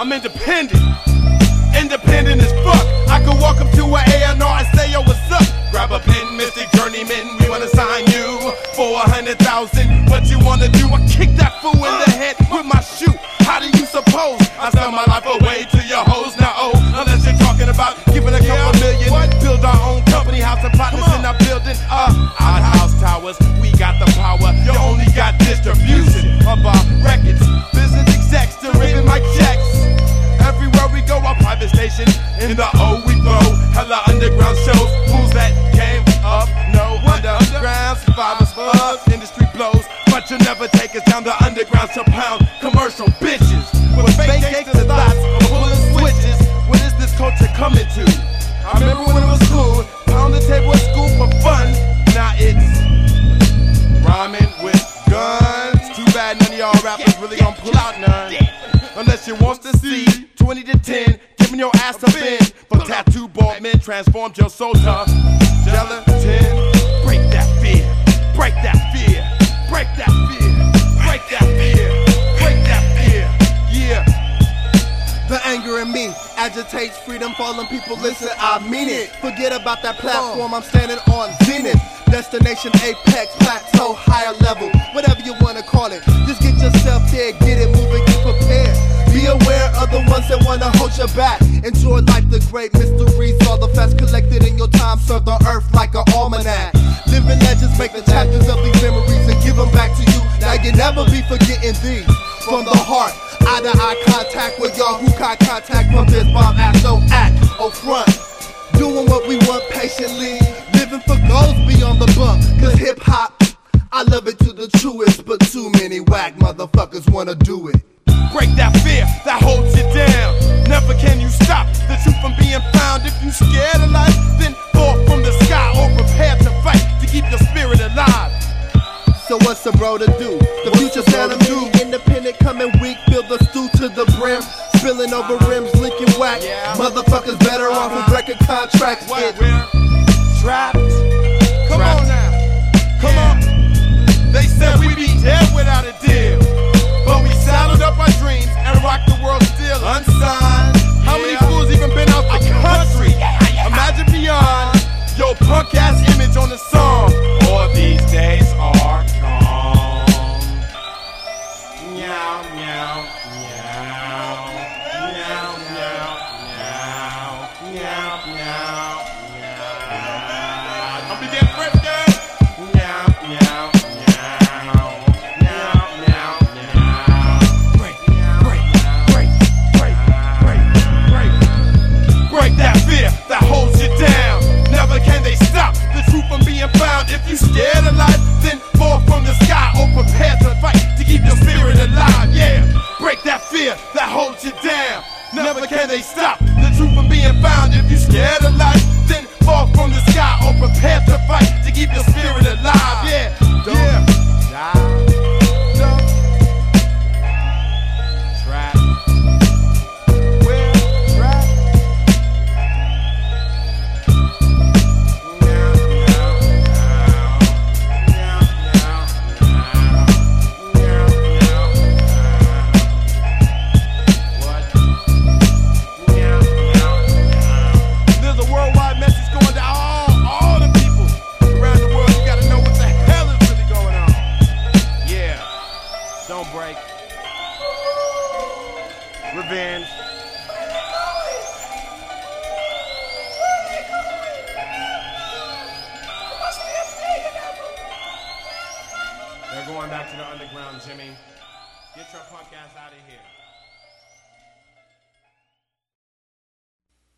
I'm independent. Independent as fuck. I could walk up to an A&R and say, yo, what's up? Grab a pen, Mystik Journeymen, we wanna sign you for a hundred thousand. What you wanna do? I kick that fool in the head with my shoe. How do you suppose I sell my life away Unless wants to see 20 to 10, giving your ass a bend. For tattoo bald men, transformed your soul to gelatin. Break that fear, break that fear, break that fear, break that fear, break that fear. Yeah. The anger in me agitates freedom, fallen people listen, I mean it. Forget about that platform, I'm standing on zenith. Destination apex, plateau, higher level, whatever you wanna call it. Just get yourself your back. Enjoy life, the great mysteries, all the facts collected in your time serve the earth like an almanac. Living legends make the chapters of these memories and give them back to you. Now you never be forgetting these from the heart. Eye to eye contact with y'all who got contact from this bomb ass no act or front. Doing what we want patiently, living for goals beyond the bump. Cause hip hop, I love it to the truest, but too many whack motherfuckers wanna do it. Break that fear bro to do? The future's telling me independent, coming weak, fill the stew to the brim. Spilling over rims, leaking whack. Motherfuckers better off with record contracts. We're trapped. Come on now. Come on. They said we'd be dead without a deal. But we saddled up our dreams and rocked the world still unsigned. How many fools even been out the country? Imagine beyond your punk ass image on the song. Can they stop the truth from being found. They're going back to the underground, Jimmy. Get your punk ass out of here.